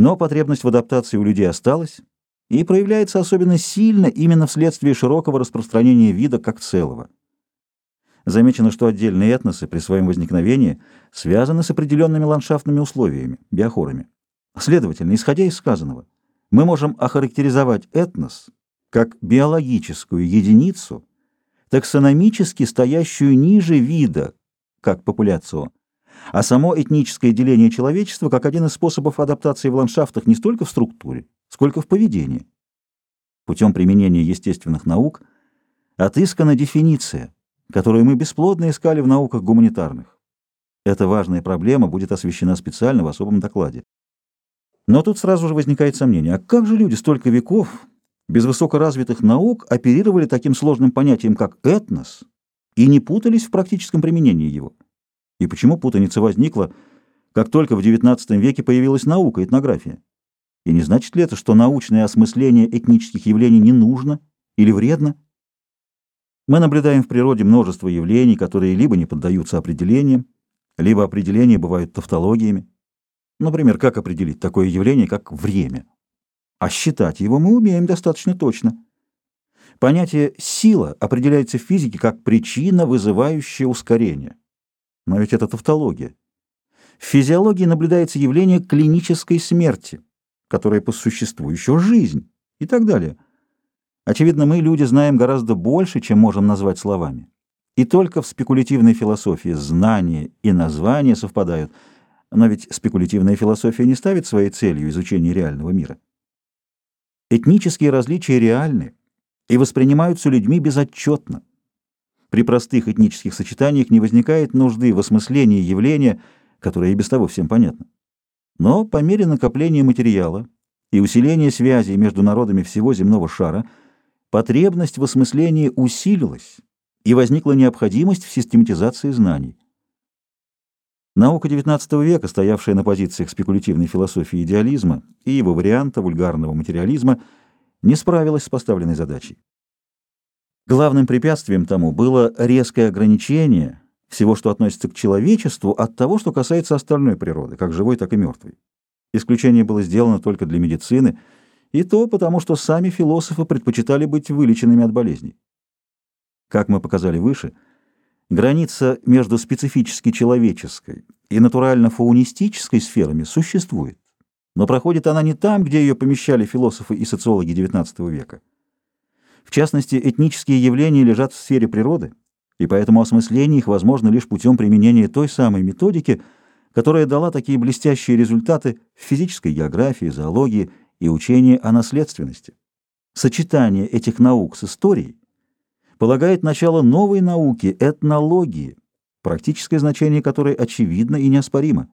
Но потребность в адаптации у людей осталась и проявляется особенно сильно именно вследствие широкого распространения вида как целого. Замечено, что отдельные этносы при своем возникновении связаны с определенными ландшафтными условиями, биохорами. Следовательно, исходя из сказанного, мы можем охарактеризовать этнос как биологическую единицу, таксономически стоящую ниже вида, как популяцию, а само этническое деление человечества как один из способов адаптации в ландшафтах не столько в структуре, сколько в поведении. Путем применения естественных наук отыскана дефиниция, которую мы бесплодно искали в науках гуманитарных. Эта важная проблема будет освещена специально в особом докладе. Но тут сразу же возникает сомнение, а как же люди столько веков без высокоразвитых наук оперировали таким сложным понятием, как этнос, и не путались в практическом применении его? И почему путаница возникла, как только в XIX веке появилась наука, этнография? И не значит ли это, что научное осмысление этнических явлений не нужно или вредно? Мы наблюдаем в природе множество явлений, которые либо не поддаются определениям, либо определения бывают тавтологиями. Например, как определить такое явление, как время? А считать его мы умеем достаточно точно. Понятие «сила» определяется в физике как причина, вызывающая ускорение. Но ведь это тавтология. В физиологии наблюдается явление клинической смерти, которая по существу еще жизнь и так далее. Очевидно, мы, люди, знаем гораздо больше, чем можем назвать словами. И только в спекулятивной философии знания и названия совпадают, но ведь спекулятивная философия не ставит своей целью изучение реального мира. Этнические различия реальны и воспринимаются людьми безотчетно. При простых этнических сочетаниях не возникает нужды в осмыслении явления, которое и без того всем понятно. Но по мере накопления материала и усиления связей между народами всего земного шара потребность в осмыслении усилилась, и возникла необходимость в систематизации знаний. Наука XIX века, стоявшая на позициях спекулятивной философии идеализма и его варианта вульгарного материализма, не справилась с поставленной задачей. Главным препятствием тому было резкое ограничение всего, что относится к человечеству, от того, что касается остальной природы, как живой, так и мертвой. Исключение было сделано только для медицины, и то потому, что сами философы предпочитали быть вылеченными от болезней. Как мы показали выше, Граница между специфически человеческой и натурально-фаунистической сферами существует, но проходит она не там, где ее помещали философы и социологи XIX века. В частности, этнические явления лежат в сфере природы, и поэтому осмысление их возможно лишь путем применения той самой методики, которая дала такие блестящие результаты в физической географии, зоологии и учении о наследственности. Сочетание этих наук с историей полагает начало новой науки – этнологии, практическое значение которой очевидно и неоспоримо.